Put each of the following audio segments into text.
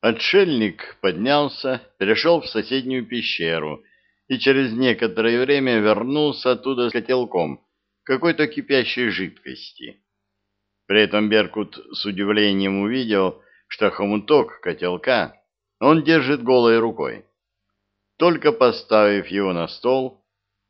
Отшельник поднялся, перешел в соседнюю пещеру и через некоторое время вернулся оттуда с котелком какой-то кипящей жидкости. При этом Беркут с удивлением увидел, что хомуток котелка он держит голой рукой. Только поставив его на стол,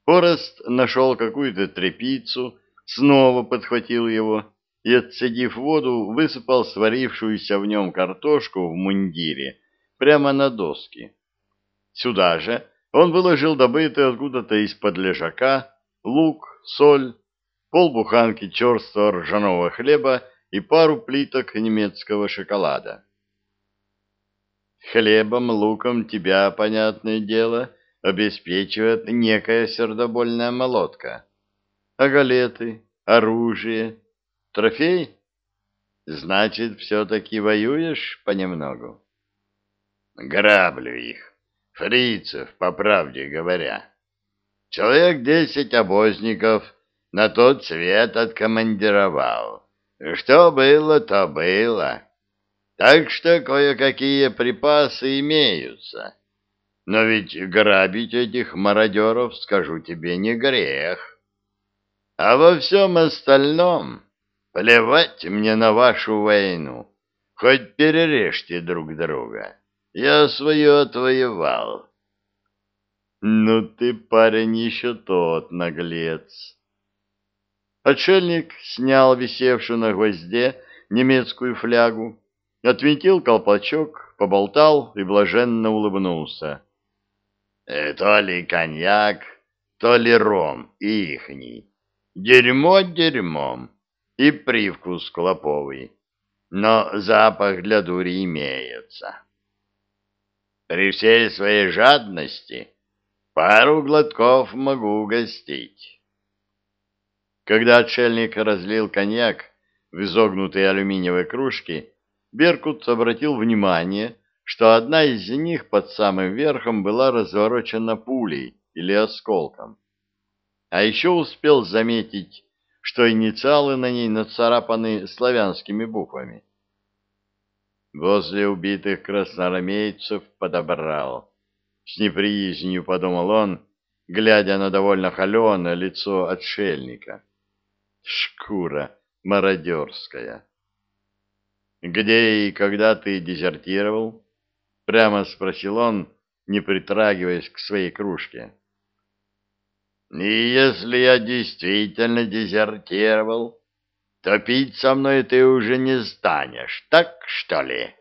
Орест нашел какую-то тряпицу, снова подхватил его и, отцедив воду, высыпал сварившуюся в нем картошку в мундире прямо на доски. Сюда же он выложил добытый откуда-то из-под лежака лук, соль, полбуханки черства ржаного хлеба и пару плиток немецкого шоколада. Хлебом, луком тебя, понятное дело, обеспечивает некая сердобольная молотка. А галеты, оружие, трофей? Значит, все-таки воюешь понемногу? Граблю их, фрицев, по правде говоря. Человек десять обозников на тот свет откомандировал. Что было, то было. Так что кое-какие припасы имеются. Но ведь грабить этих мародеров, скажу тебе, не грех. А во всем остальном плевать мне на вашу войну. Хоть перережьте друг друга. Я свое отвоевал. Ну ты, парень, еще тот наглец. Отшельник снял висевшую на гвозде немецкую флягу, отвинтил колпачок, поболтал и блаженно улыбнулся. Э, то ли коньяк, то ли ром ихний. Дерьмо дерьмом и привкус клоповый, но запах для дури имеется. При всей своей жадности пару глотков могу угостить. Когда отшельник разлил коньяк в изогнутые алюминиевые кружки, Беркут обратил внимание, что одна из них под самым верхом была разворочена пулей или осколком. А еще успел заметить, что инициалы на ней нацарапаны славянскими буквами. Возле убитых красноармейцев подобрал. С неприязнью подумал он, глядя на довольно холеное лицо отшельника. Шкура мародерская. «Где и когда ты дезертировал?» — прямо спросил он, не притрагиваясь к своей кружке. «И если я действительно дезертировал, то пить со мной ты уже не станешь, так что ли?»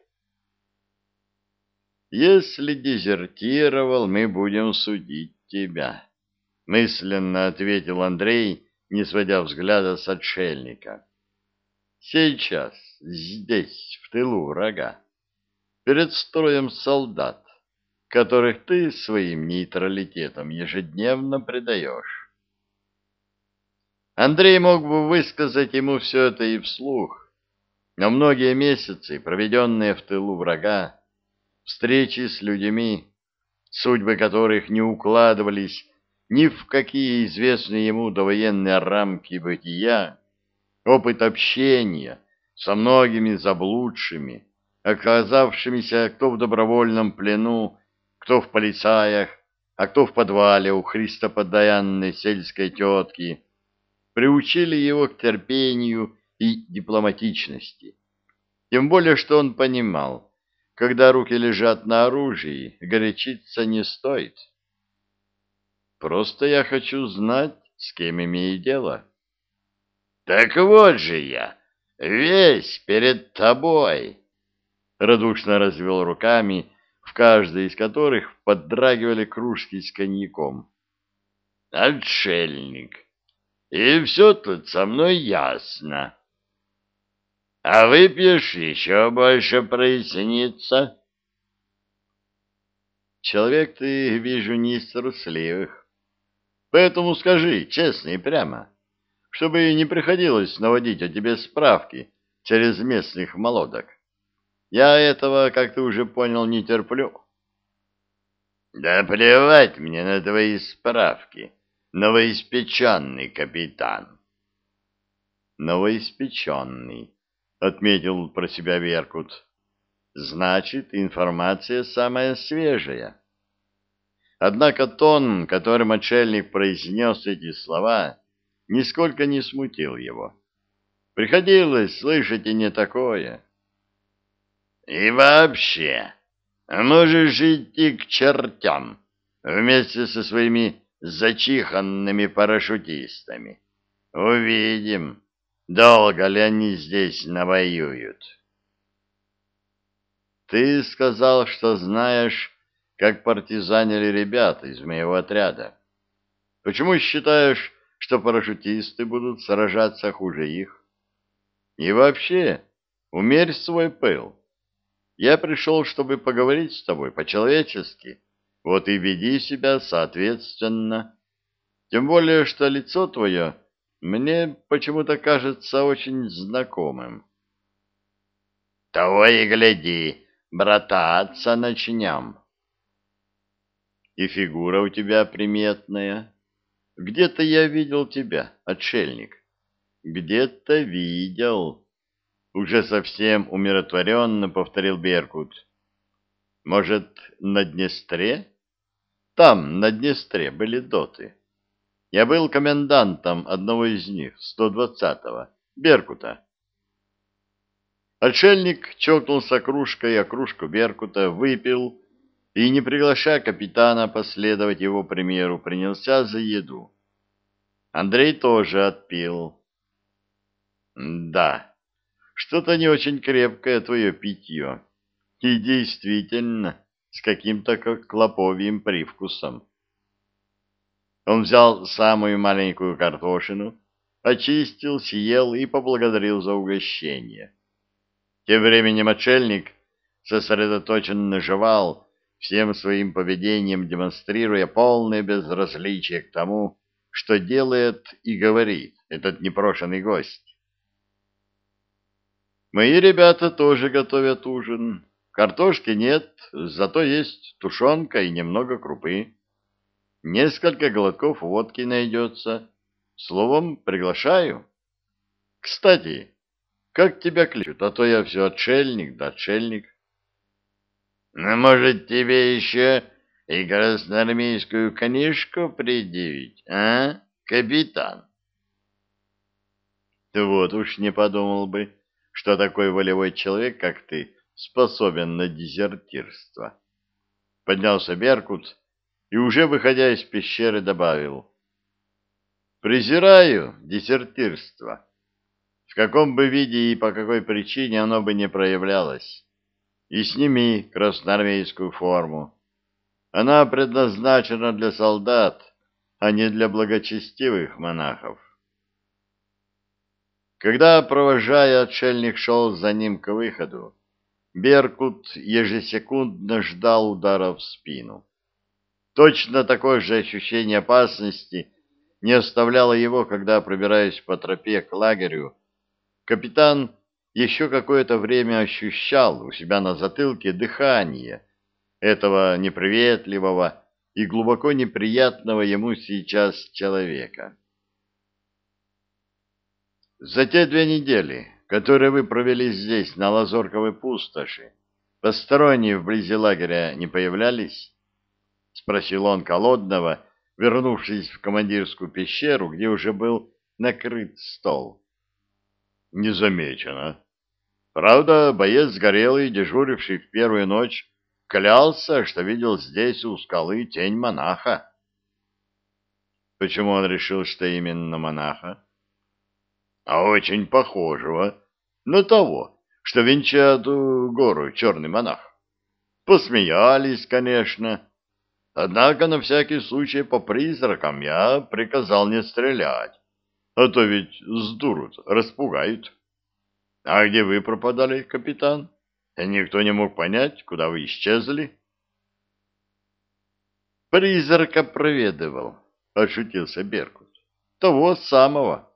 «Если дезертировал, мы будем судить тебя», — мысленно ответил Андрей, не сводя взгляда с отшельника. «Сейчас, здесь, в тылу врага, перед строем солдат, которых ты своим нейтралитетом ежедневно предаешь». Андрей мог бы высказать ему все это и вслух, но многие месяцы, проведенные в тылу врага, встречи с людьми, судьбы которых не укладывались ни в какие известные ему довоенные рамки бытия, опыт общения со многими заблудшими, оказавшимися кто в добровольном плену, кто в полицаях, а кто в подвале у христоподаянной сельской тетки, приучили его к терпению и дипломатичности. Тем более, что он понимал, когда руки лежат на оружии, горячиться не стоит. Просто я хочу знать, с кем имею дело. Так вот же я, весь перед тобой. Радушно развел руками, в каждой из которых поддрагивали кружки с коньяком. Отшельник. И все тут со мной ясно. А выпьешь, еще больше прояснится. Человек ты, вижу, не из трусливых. Поэтому скажи честно и прямо, чтобы не приходилось наводить о тебе справки через местных молодок. Я этого, как ты уже понял, не терплю. Да плевать мне на твои справки, новоиспеченный капитан. Новоиспеченный, отметил про себя Веркут. значит, информация самая свежая. Однако тон, которым отшельник произнес эти слова, нисколько не смутил его. Приходилось слышать и не такое. И вообще, можешь идти к чертям вместе со своими зачиханными парашютистами. Увидим, долго ли они здесь навоюют. Ты сказал, что знаешь, как партизанили ребята из моего отряда. Почему считаешь, что парашютисты будут сражаться хуже их? И вообще, умерь свой пыл. Я пришел, чтобы поговорить с тобой по-человечески. Вот и веди себя соответственно. Тем более, что лицо твое мне почему-то кажется очень знакомым. Того и гляди, брататься начнем. И фигура у тебя приметная. Где-то я видел тебя, отшельник. Где-то видел. Уже совсем умиротворенно повторил Беркут. Может, на Днестре? Там, на Днестре, были доты. Я был комендантом одного из них, 120-го, Беркута. Отшельник чокнулся кружкой о кружку Беркута, выпил и, не приглашая капитана последовать его примеру, принялся за еду. Андрей тоже отпил. Да, что-то не очень крепкое твое питье. И действительно, с каким-то клоповьим привкусом. Он взял самую маленькую картошину, очистил, съел и поблагодарил за угощение. Тем временем отшельник сосредоточенно жевал, всем своим поведением демонстрируя полное безразличие к тому, что делает и говорит этот непрошенный гость. Мои ребята тоже готовят ужин. Картошки нет, зато есть тушенка и немного крупы. Несколько глотков водки найдется. Словом, приглашаю. Кстати, как тебя кличут, а то я все отшельник да отшельник. Ну, может, тебе еще и красноармейскую книжку предъявить, а, капитан? Вот уж не подумал бы что такой волевой человек, как ты, способен на дезертирство. Поднялся Беркут и, уже выходя из пещеры, добавил. Презираю дезертирство. В каком бы виде и по какой причине оно бы не проявлялось. И сними красноармейскую форму. Она предназначена для солдат, а не для благочестивых монахов. Когда, провожая, отшельник шел за ним к выходу, Беркут ежесекундно ждал удара в спину. Точно такое же ощущение опасности не оставляло его, когда, пробираясь по тропе к лагерю, капитан еще какое-то время ощущал у себя на затылке дыхание этого неприветливого и глубоко неприятного ему сейчас человека. За те две недели, которые вы провели здесь, на Лазорковой пустоши, посторонние вблизи лагеря не появлялись? — спросил он Колодного, вернувшись в командирскую пещеру, где уже был накрыт стол. — Не замечено. Правда, боец сгорелый, дежуривший в первую ночь, клялся, что видел здесь у скалы тень монаха. — Почему он решил, что именно монаха? — а очень похожего на того, что венчает гору черный монах. Посмеялись, конечно, однако на всякий случай по призракам я приказал не стрелять, а то ведь сдурут, распугают. А где вы пропадали, капитан? Никто не мог понять, куда вы исчезли. Призрака проведывал, — отшутился Беркут. Того самого.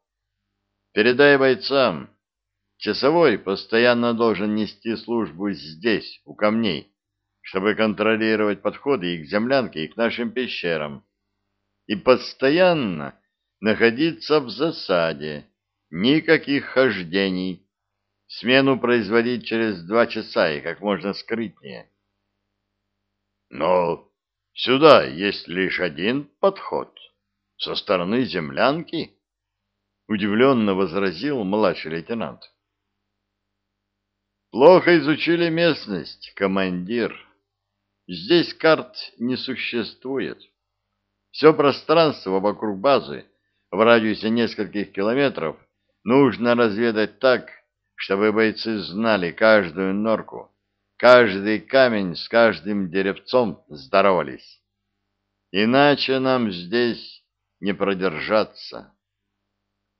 Передай бойцам. Часовой постоянно должен нести службу здесь, у камней, чтобы контролировать подходы и к землянке, и к нашим пещерам. И постоянно находиться в засаде. Никаких хождений. Смену производить через два часа и как можно скрытнее. Но сюда есть лишь один подход. Со стороны землянки, удивленно возразил младший лейтенант. Плохо изучили местность, командир. Здесь карт не существует. Все пространство вокруг базы в радиусе нескольких километров нужно разведать так, чтобы бойцы знали каждую норку, каждый камень с каждым деревцом здоровались. Иначе нам здесь не продержаться.